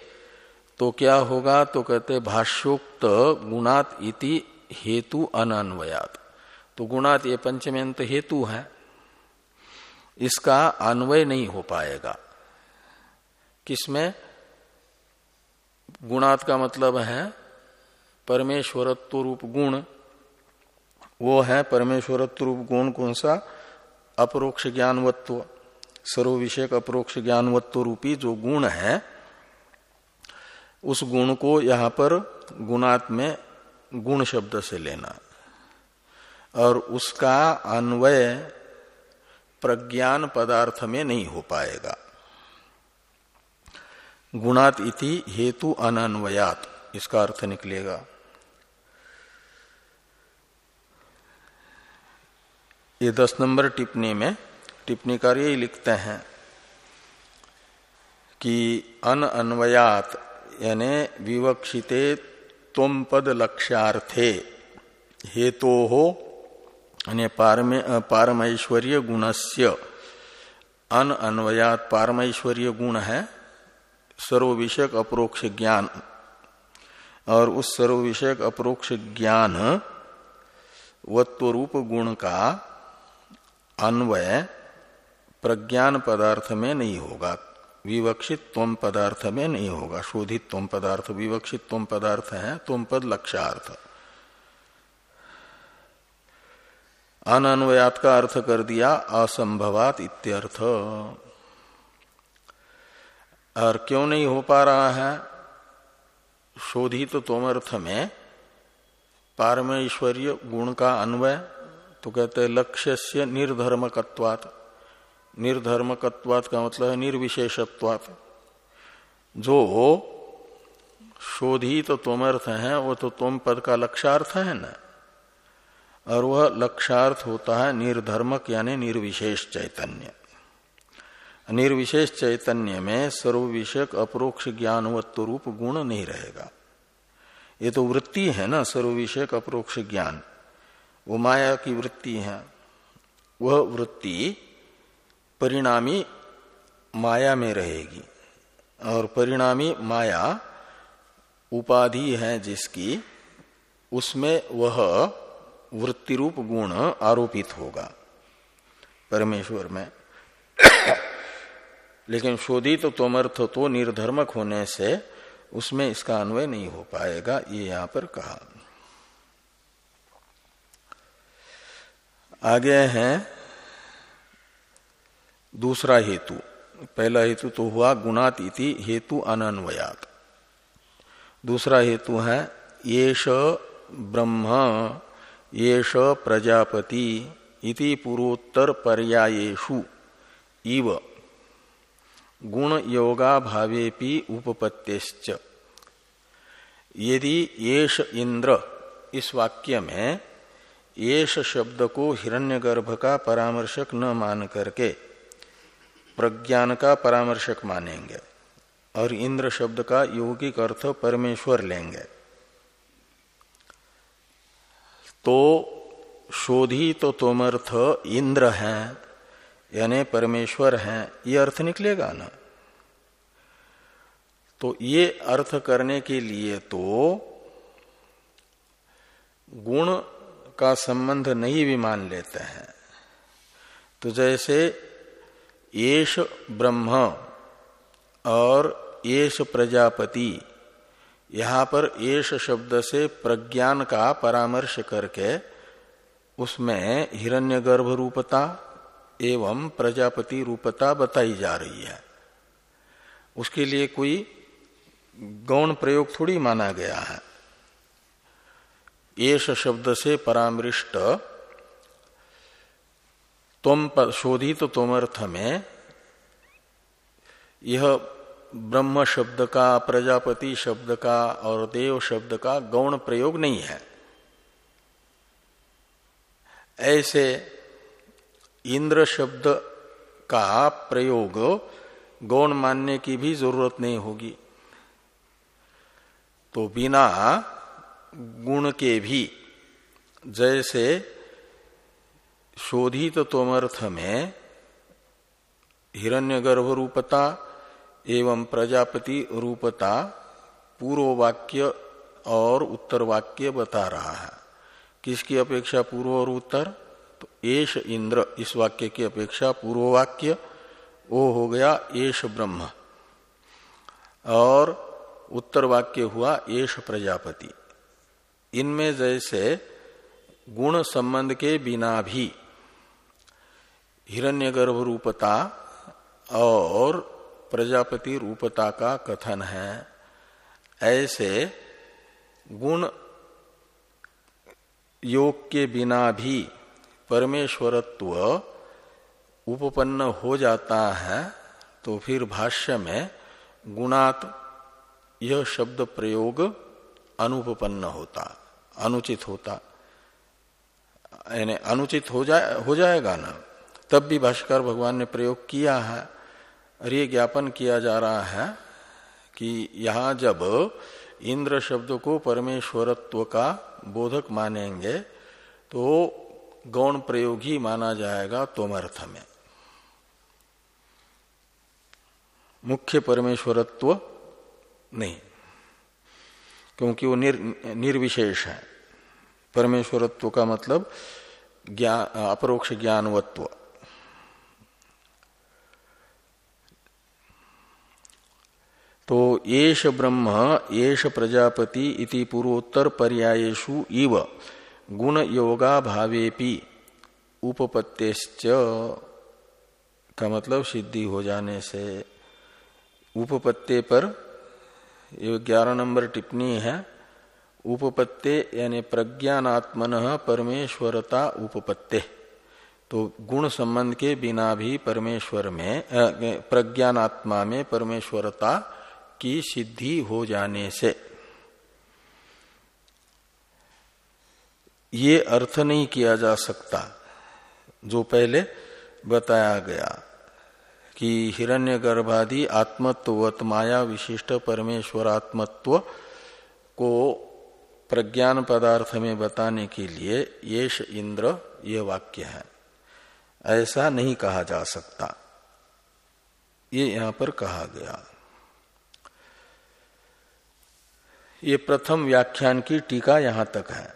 तो क्या होगा? तो कहते भाष्योक्त गुणात इति हेतु अनन्वयात। तो गुणात ये पंचमेंत हेतु है। इसका अन्वय नहीं हो पाएगा। किसमें? गुणात का मतलब है परमेश्वरत्व रूप गुण। वो है परमेश्वरत्व रूप गुण कौन सा? अपरोक्ष ज्ञानवत्व। सर्व विषय अपरोक्ष ज्ञानवत्व रूपी जो गुण है, उस गुण को यहाँ पर गुणात में गुण शब्द से लेना। और उसका अन्वय प्रज्ञान पदार्थ में नहीं हो पाएगा। गुणात इति हेतु अनन्वयात, इसका अर्थ निकलेगा। ये दस नंबर टिप्पणी में टिप्पणी कार्य लिखते हैं कि अन अन्वयात यानी विवक्षिते तुम पद लक्ष्यार्थे हेतो हो पारमैश्वर्य गुणस्य। अन अन्वयात पारमैश्वर्य गुण है सर्व विषयक अप्रोक्ष ज्ञान। और उस सर्व विषयक अप्रोक्ष ज्ञान वत्वरूप गुण का अन्वय प्रज्ञान पदार्थ में नहीं होगा। विवक्षित तम पदार्थ में नहीं होगा। शोधित तम पदार्थ, विवक्षित तम पदार्थ है तुम पद लक्ष्यार्थ। अनन्वयात का अर्थ कर दिया, असंभवात इत्यर्थ। और क्यों नहीं हो पा रहा है? शोधित तोमर्थ में पारमेश्वर्य गुण का अन्वय तो कहते हैं लक्ष्य से निर्धर्मकत्वात। निर्धर्मकत्वात का मतलब है निर्विशेषत्वात। जो शोधित तो तोमर्थ है, वो तो तुम पद का लक्षार्थ है ना? और वह लक्षार्थ होता है निर्धर्मक यानी निर्विशेष चैतन्य। निर्विशेष चैतन्य में सर्व विषयक अप्रोक्ष ज्ञानवत्व रूप गुण नहीं रहेगा। ये तो वृत्ति है ना सर्व विषयक अप्रोक्ष ज्ञान। वो माया की वृत्ति है। वह वृत्ति परिणामी माया में रहेगी और परिणामी माया उपाधि है जिसकी, उसमें वह वृत्ति रूप गुण आरोपित होगा परमेश्वर में। लेकिन शोधित तो तोमर्थ तो निर्धर्मक होने से उसमें इसका अन्वय नहीं हो पाएगा, ये यहाँ पर कहा। आगे है दूसरा हेतु। पहला हेतु तो हुआ गुणात हेतु अनन्वयात। दूसरा हेतु है येष ब्रह्म, येष प्रजापति इति पूर्वोत्तर पर्यायेषु इव गुण योगा भावेपि यदि येष इंद्र इस वाक्य में येष शब्द को हिरण्यगर्भ का परामर्शक न मान करके प्रज्ञान का परामर्शक मानेंगे और इंद्र शब्द का यौगिक अर्थ परमेश्वर लेंगे। तो शोधी तो तोमर्थ इंद्र है, यानी परमेश्वर है, ये अर्थ निकलेगा ना? तो ये अर्थ करने के लिए तो गुण का संबंध नहीं भी मान लेते हैं। तो जैसे येष ब्रह्म और येष प्रजापति, यहाँ पर येष शब्द से प्रज्ञान का परामर्श करके उसमें हिरण्यगर्भ रूपता एवं प्रजापति रूपता बताई जा रही है। उसके लिए कोई गौण प्रयोग थोड़ी माना गया है। येष शब्द से परामृष्ट तुम शोधित तोमर्थ में यह ब्रह्म शब्द का, प्रजापति शब्द का और देव शब्द का गौण प्रयोग नहीं है। ऐसे इंद्र शब्द का प्रयोग गौण मानने की भी ज़रूरत नहीं होगी। तो बिना गुण के भी, जैसे शोधित तोमर्थ में हिरण्यगर्भ रूपता एवं प्रजापति रूपता पूर्व वाक्य और उत्तर वाक्य बता रहा है। किसकी अपेक्षा पूर्व और उत्तर? तो एश इंद्र, इस वाक्य की अपेक्षा पूर्व वाक्य वो हो गया एश ब्रह्म। और उत्तर वाक्य हुआ एश प्रजापति। इनमें जैसे गुण संबंध के बिना भी हिरण्यगर्भ रूपता और प्रजापति रूपता का कथन है। ऐसे गुण योग के बिना भी परमेश्वरत्व उपपन्न हो जाता है तो फिर भाष्य में गुणात यह शब्द प्रयोग अनुपन्न होता। अनुचित होता। यानी अनुचित हो जाए हो जाएगा ना। तब भी भाष्कर भगवान ने प्रयोग किया है और ये ज्ञापन किया जा रहा है कि यहाँ जब इंद्र शब्द को परमेश्वरत्व का बोधक मानेंगे तो गौण प्रयोग ही माना जाएगा तोमर्थ में। मुख्य परमेश्वरत्व नहीं क्योंकि वो निर, निर्विशेष है। परमेश्वरत्व का मतलब ज्ञान अपरोक्ष ज्ञानवत्व। तो येष ब्रह्म येष प्रजापति इति पूर्वोत्तर पर्यायेशु इव गुण योगा भावेपि उपपत्तेश्च का मतलब सिद्धि हो जाने से। उपपत्ते पर ग्यारह नंबर टिप्पणी है। उपपत्ते यानी प्रज्ञानात्मन परमेश्वरता उपपत्ते। तो गुण संबंध के बिना भी परमेश्वर में प्रज्ञानात्मा में परमेश्वरता की सिद्धि हो जाने से। ये अर्थ नहीं किया जा सकता, जो पहले बताया गया कि हिरण्य गर्भादि आत्मत्वत माया विशिष्ट परमेश्वरात्मत्व को प्रज्ञान पदार्थ में बताने के लिए येष इंद्र ये वाक्य है। ऐसा नहीं कहा जा सकता। ये यहाँ पर कहा गया। ये प्रथम व्याख्यान की टीका यहाँ तक है।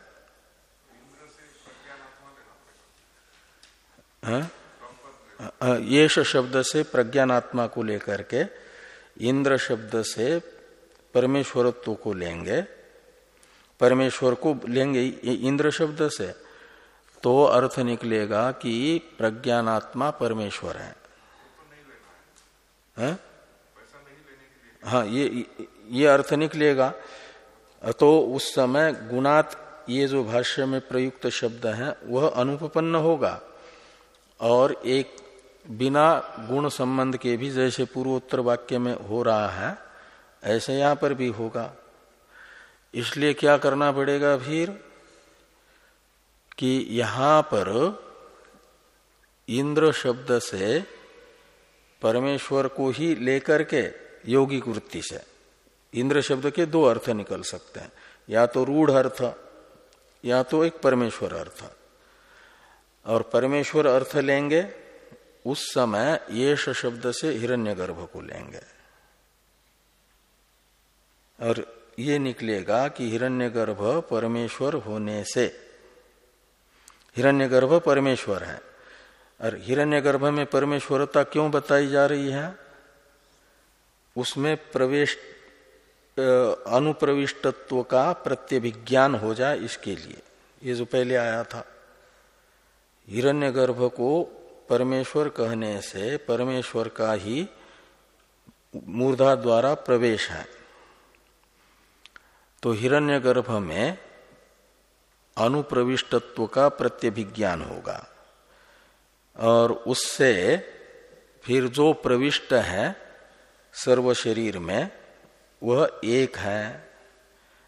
हाँ? ये शब्द से प्रज्ञानात्मा को लेकर के, इंद्र शब्द से परमेश्वरत्व को लेंगे। परमेश्वर को लेंगे इंद्र शब्द से। तो अर्थ निकलेगा कि प्रज्ञानात्मा परमेश्वर है। हाँ, हाँ ये ये अर्थ निकलेगा। तो उस समय गुणात ये जो भाष्य में प्रयुक्त शब्द है वह अनुपन्न होगा। और एक बिना गुण संबंध के भी जैसे पूर्वोत्तर वाक्य में हो रहा है ऐसे यहाँ पर भी होगा। इसलिए क्या करना पड़ेगा फिर? कि यहाँ पर इंद्र शब्द से परमेश्वर को ही लेकर के योगी वृत्ति से। इंद्र शब्द के दो अर्थ निकल सकते हैं। या तो रूढ़ अर्थ, या तो एक परमेश्वर अर्थ। और परमेश्वर अर्थ लेंगे, उस समय ये शब्द से हिरण्यगर्भ को लेंगे। और ये निकलेगा कि हिरण्यगर्भ परमेश्वर होने से। हिरण्यगर्भ परमेश्वर है। और हिरण्यगर्भ में परमेश्वरता क्यों बताई जा रही है? उसमें प्रवेश अनुप्रविष्टत्व का प्रत्यभिज्ञान हो जाए इसके लिए। ये जो पहले आया था। हिरण्यगर्भ को परमेश्वर कहने से परमेश्वर का ही मूर्धा द्वारा प्रवेश है। तो हिरण्यगर्भ में अनुप्रविष्टत्व का प्रत्यभिज्ञान होगा। और उससे फिर जो प्रविष्ट है सर्व शरीर में, वह एक है।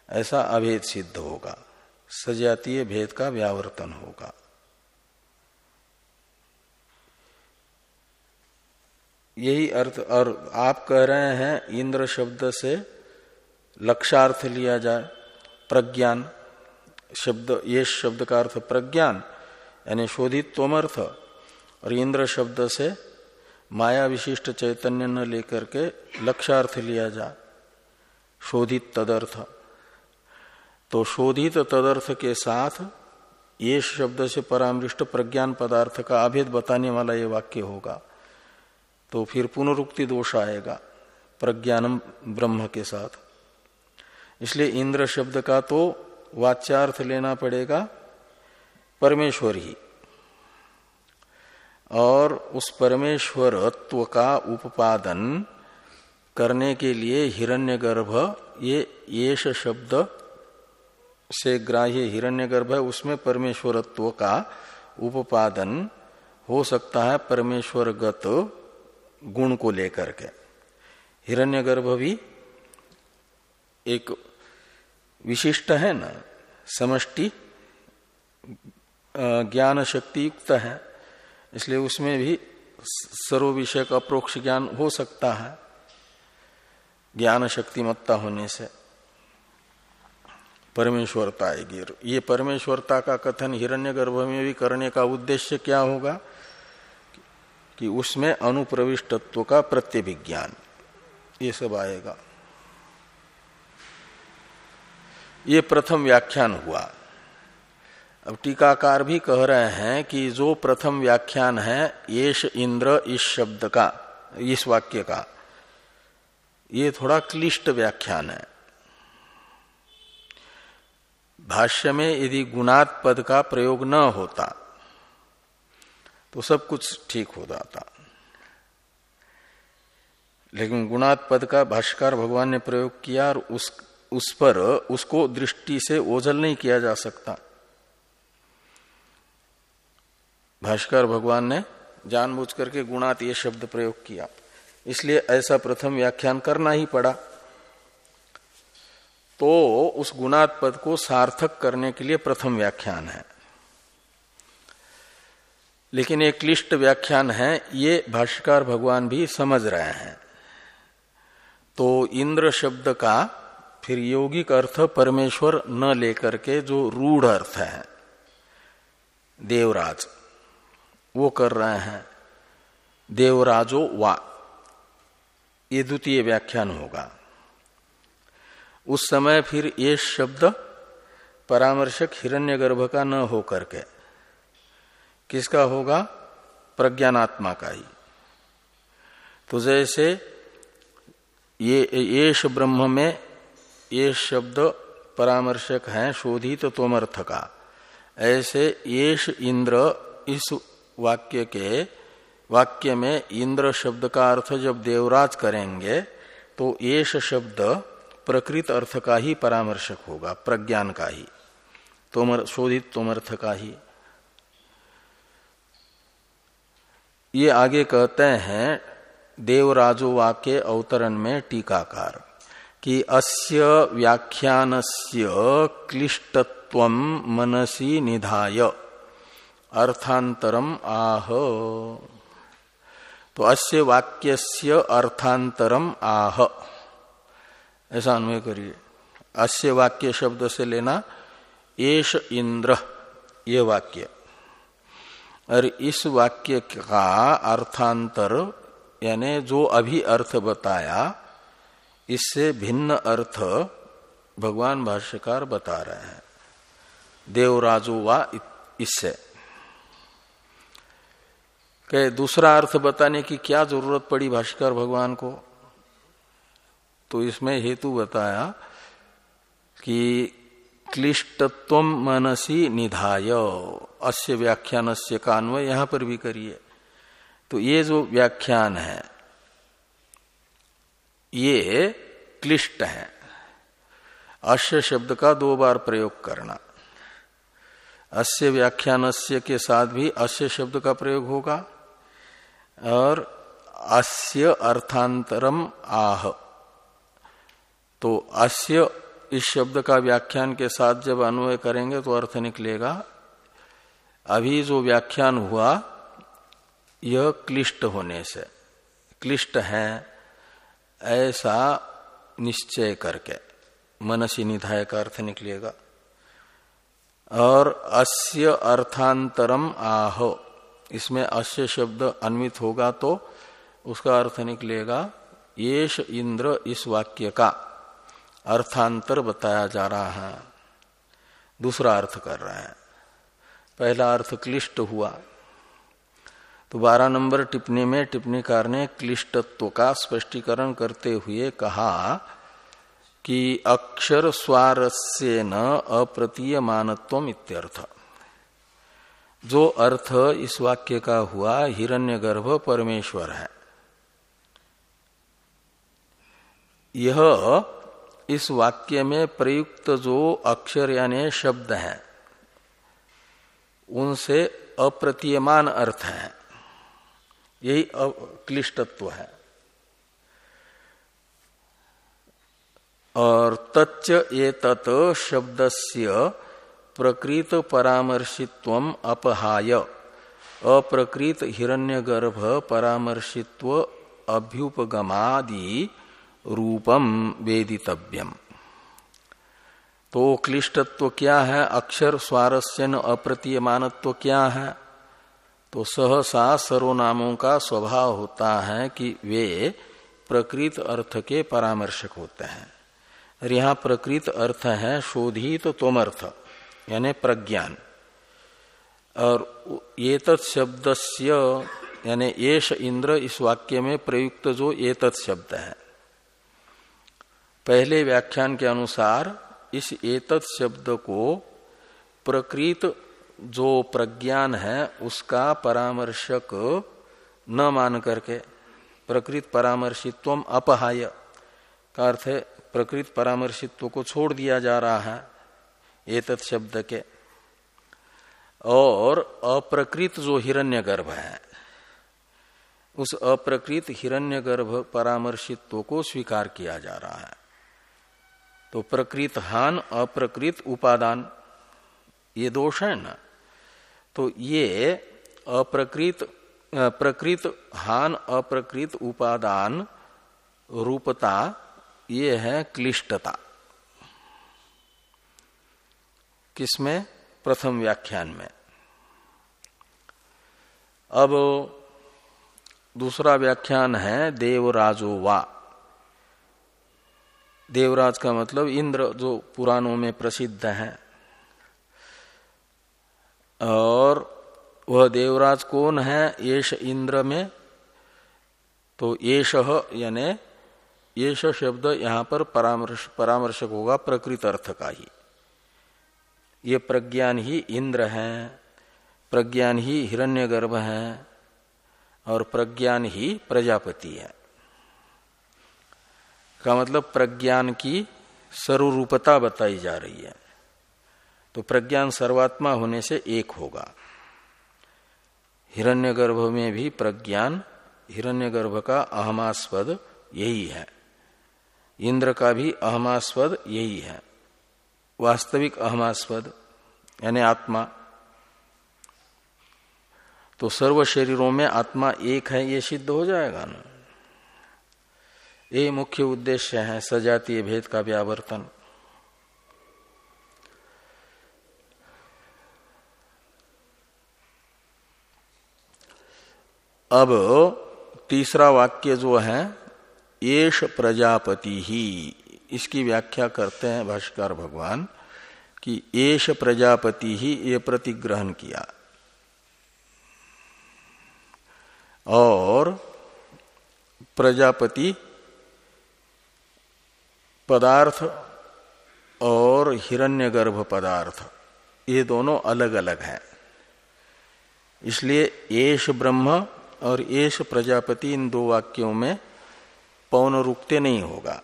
ऐसा अभेद सिद्ध होगा। सजातीय भेद का व्यावर्तन होगा। यही अर्थ, और आप कह रहे हैं, इंद्र शब्द से लक्षार्थ लिया जाए, प्रज्ञान शब्द, ये शब्द का अर्थ प्रज्ञान, यानी शोधित तोमर्थ और इंद्र शब्द से माया विशिष्ट चैतन्य न लेकर के लक्षार्थ लिया जाए, शोधित तदर्थ। तो शोधित तदर्थ के साथ ये शब्द से परामृष्ट प्रज्ञान पदार्थ का अभेद बताने वाला ये वाक्य होगा। तो फिर पुनरुक्ति दोष आएगा, प्रज्ञानम ब्रह्म के साथ। इसलिए इंद्र शब्द का तो वाच्यार्थ लेना पड़ेगा परमेश्वर ही। और उस परमेश्वरत्व का उपादन करने के लिए हिरण्यगर्भ, ये येष शब्द से ग्राह्य हिरण्यगर्भ है, उसमें परमेश्वरत्व का उपादन हो सकता है परमेश्वरगत गुण को लेकर के। हिरण्यगर्भ भी एक विशिष्ट है ना, समष्टि ज्ञान शक्ति युक्त है। इसलिए उसमें भी सर्व विषय का अप्रोक्ष ज्ञान हो सकता है ज्ञान शक्तिमत्ता होने से। परमेश्वरता आएगी। ये परमेश्वरता का कथन हिरण्यगर्भ में भी करने का उद्देश्य क्या होगा? कि उसमें अनुप्रविष्टत्व का प्रत्यभिज्ञान, ये सब आएगा। ये प्रथम व्याख्यान हुआ। अब टीकाकार भी कह रहे हैं कि जो प्रथम व्याख्यान है येष इंद्र इस शब्द का, इस वाक्य का, ये थोड़ा क्लिष्ट व्याख्यान है। भाष्य में यदि गुणात पद का प्रयोग न होता तो सब कुछ ठीक हो जाता। लेकिन गुणात पद का भाष्यकार भगवान ने प्रयोग किया और उस उस पर उसको दृष्टि से ओझल नहीं किया जा सकता। भाष्कर भगवान ने जानबूझ करके गुणात ये शब्द प्रयोग किया। इसलिए ऐसा प्रथम व्याख्यान करना ही पड़ा। तो उस गुणात पद को सार्थक करने के लिए प्रथम व्याख्यान है। लेकिन एक क्लिष्ट व्याख्यान है, ये भाष्यकार भगवान भी समझ रहे हैं। तो इंद्र शब्द का फिर यौगिक अर्थ परमेश्वर न लेकर के जो रूढ़ अर्थ है, देवराज, वो कर रहे हैं। देवराजो वा, ये द्वितीय व्याख्यान होगा। उस समय फिर ये शब्द परामर्शक हिरण्यगर्भ का न हो करके किसका होगा? प्रज्ञानात्मा का ही। तो जैसे ये येष ब्रह्म में ये शब्द परामर्शक है, शोधित तो तोमर्थ का ऐसे येष इंद्र इस वाक्य के, वाक्य में इंद्र शब्द का अर्थ जब देवराज करेंगे तो येष शब्द प्रकृत अर्थ का ही परामर्शक होगा, प्रज्ञान का ही। तोमर, शोधित तोमर्थ का ही। ये आगे कहते हैं, देवराजो वाक्य अवतरण में टीकाकार। कि अस्य व्याख्यानस्य क्लिष्टत्व मनसी निधाय। अर्थांतरम आह। तो अस्य वाक्यस्य अर्थांतरम आह। ऐसा अन्वय करिए। अस्य वाक्य शब्द से लेना एश इंद्र, ये वाक्य। और इस वाक्य का अर्थांतर, यानी जो अभी अर्थ बताया इससे भिन्न अर्थ भगवान भाष्यकार बता रहे हैं। देवराजो वा इससे। कहे, दूसरा अर्थ बताने की क्या ज़रूरत पड़ी भाष्यकार भगवान को? तो इसमें हेतु बताया कि क्लिष्टत्व मनसी निधाय। अस्य व्याख्यान से कान्वय यहाँ पर भी करिए। तो ये जो व्याख्यान है ये क्लिष्ट है। अश्य शब्द का दो बार प्रयोग करना। अस्य व्याख्यानस्य के साथ भी अस्य शब्द का प्रयोग होगा और अस्य अर्थांतरम आह। तो अस्य इस शब्द का व्याख्यान के साथ जब अन्वय करेंगे तो अर्थ निकलेगा, अभी जो व्याख्यान हुआ, यह क्लिष्ट होने से। क्लिष्ट है। ऐसा निश्चय करके मनसी निधाय का अर्थ निकलेगा। और अस्य अर्थांतरम आह, इसमें अस्य शब्द अन्वित होगा तो उसका अर्थ निकलेगा, येष इंद्र इस वाक्य का अर्थांतर बताया जा रहा है। दूसरा अर्थ कर रहे हैं। पहला अर्थ क्लिष्ट हुआ। तो बारह नंबर टिप्पणी में टिप्पणीकार ने क्लिष्टत्व का स्पष्टीकरण करते हुए कहा कि अक्षर स्वारस्य न अप्रतीयमानत्व इत्यर्थ। जो अर्थ इस वाक्य का हुआ, हिरण्यगर्भ परमेश्वर है। यह इस वाक्य में प्रयुक्त जो अक्षर यानी शब्द है, उनसे अप्रतीयमान अर्थ है। यही क्लिष्टत्व है। और तच्च ये तत् शब्दस्य प्रकृत परामर्शित्व अपहाय। अप्रकृत हिरण्यगर्भ परामर्शित्व अभ्युपगमादि रूपम वेदितव्यम। तो क्लिष्टत्व क्या है? अक्षर स्वारस्यन अप्रतीयमानत्व क्या है? तो सहसा सर्वनामों का स्वभाव होता है कि वे प्रकृत अर्थ के परामर्शक होते हैं। और यहाँ प्रकृत अर्थ है शोधित तोमर्थ, यानी प्रज्ञान। और ये शब्द यानी येष इंद्र इस वाक्य में प्रयुक्त जो ये शब्द है। पहले व्याख्यान के अनुसार इस एतत् शब्द को प्रकृत जो प्रज्ञान है, उसका परामर्शक न मान करके प्रकृत परामर्शित्व अपहाय का अर्थ है, प्रकृत परामर्शित्व को छोड़ दिया जा रहा है, एतत् शब्द के। और अप्रकृत जो हिरण्यगर्भ है, उस अप्रकृत हिरण्यगर्भ परामर्शित्व को स्वीकार किया जा रहा है। तो प्रकृत हान अप्रकृत उपादान, ये दोष है ना? तो ये अप्रकृत प्रकृत हान, अप्रकृत उपादान, रूपता, ये है क्लिष्टता। किसमें? प्रथम व्याख्यान में। अब दूसरा व्याख्यान है देवराजो वा। देवराज का मतलब इंद्र जो पुराणों में प्रसिद्ध है। और वह देवराज कौन है? येष इंद्र में। तो येष, यानी येष शब्द यहाँ पर परामर्श, परामर्शक होगा, प्रकृत अर्थ का ही। ये प्रज्ञान ही इंद्र है, प्रज्ञान ही हिरण्यगर्भ है, और प्रज्ञान ही प्रजापति है। का मतलब प्रज्ञान की सर्वरूपता बताई जा रही है। तो प्रज्ञान सर्वात्मा होने से एक होगा। हिरण्यगर्भ में भी प्रज्ञान, हिरण्यगर्भ का अहमास्पद यही है। इंद्र का भी अहमास्पद यही है। वास्तविक अहमास्पद, यानी आत्मा। तो सर्व शरीरों में आत्मा एक है, ये सिद्ध हो जाएगा ना। ये मुख्य उद्देश्य है सजातीय भेद का व्यावर्तन। अब तीसरा वाक्य जो है, येष प्रजापति। ही इसकी व्याख्या करते हैं भाष्कर भगवान कि येष प्रजापति ही ये प्रतिग्रहण किया। और प्रजापति पदार्थ और हिरण्यगर्भ पदार्थ, ये दोनों अलग अलग हैं। इसलिए येष ब्रह्म और येष प्रजापति इन दो वाक्यों में पौनरुक्ति नहीं होगा।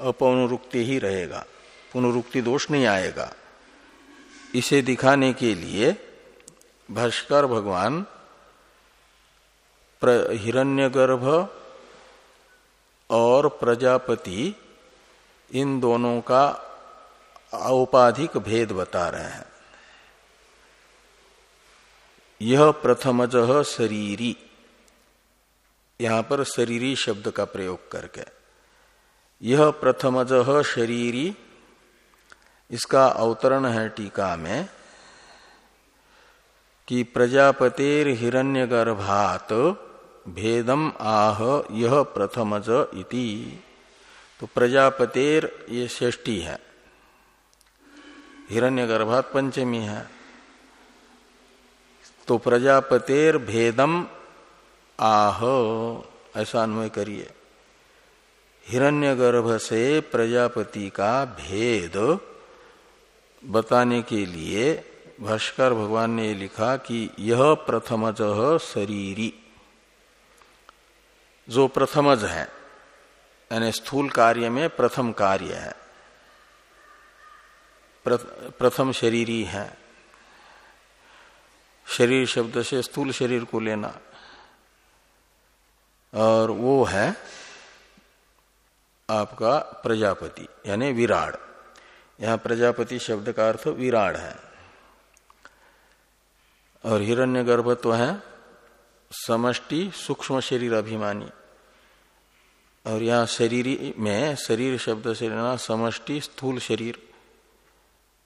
अपौनरुक्ति ही रहेगा। पुनरुक्ति दोष नहीं आएगा। इसे दिखाने के लिए भाष्कर भगवान हिरण्यगर्भ और प्रजापति इन दोनों का औपाधिक भेद बता रहे हैं। यह प्रथमज शरीरी। यहाँ पर शरीरी शब्द का प्रयोग करके। यह प्रथमज शरीरी, इसका अवतरण है टीका में, कि प्रजापतिर हिरण्यगर्भात भेदम आह यह प्रथमज इति। तो प्रजापतेर ये श्रेष्ठी है। हिरण्यगर्भात पंचमी है। तो प्रजापतेर भेदम आह, ऐसा अन्वय करिए। हिरण्यगर्भ से प्रजापति का भेद बताने के लिए भाष्कर भगवान ने लिखा कि यह प्रथमज शरीरी। जो प्रथमज है, यानी स्थूल कार्य में प्रथम कार्य है। प्रथम शरीरी है। शरीर शब्द से स्थूल शरीर को लेना। और वो है आपका प्रजापति, यानी विराड यहाँ प्रजापति शब्द का अर्थ विराड है। और हिरण्यगर्भ तो है समष्टि सूक्ष्म शरीर अभिमानी। और यहाँ शरीर में शरीर शब्द से लेना समष्टि स्थूल शरीर।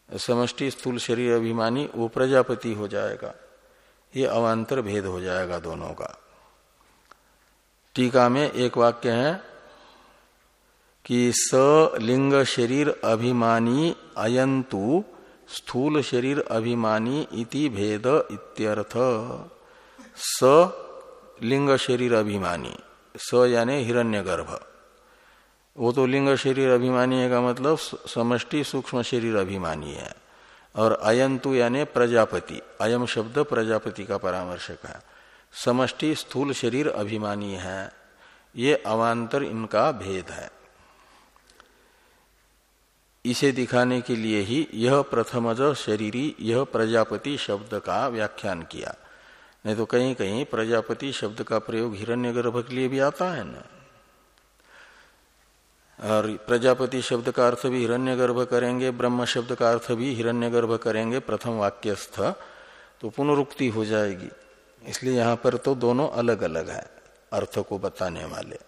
समष्टि स्थूल शरीर अभिमानी वो प्रजापति हो जाएगा। ये अवान्तर भेद हो जाएगा दोनों का। टीका में एक वाक्य है कि स लिंग शरीर अभिमानी अयंतु स्थूल शरीर अभिमानी इति भेद इत्यर्थ। स लिंग शरीर अभिमानी। स यानी हिरण्यगर्भ। वो तो लिंग शरीर अभिमानी है का मतलब समष्टि सूक्ष्म शरीर अभिमानी है। और अयंतु यानी प्रजापति। अयम शब्द प्रजापति का परामर्शक है। समष्टि स्थूल शरीर अभिमानी है। ये अवान्तर इनका भेद है। इसे दिखाने के लिए ही यह प्रथमज शरीरी, यह प्रजापति शब्द का व्याख्यान किया। नहीं तो कहीं कहीं प्रजापति शब्द का प्रयोग हिरण्यगर्भ के लिए भी आता है ना? और प्रजापति शब्द का अर्थ भी हिरण्यगर्भ करेंगे, ब्रह्म शब्द का अर्थ भी हिरण्यगर्भ करेंगे, प्रथम वाक्यस्थ तो पुनरुक्ति हो जाएगी। इसलिए यहाँ पर तो दोनों अलग अलग है, अर्थ को बताने वाले।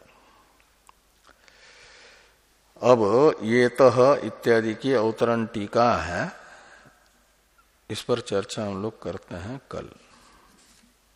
अब ये तह इत्यादि की अवतरण टीका है, इस पर चर्चा हम लोग करते हैं कल।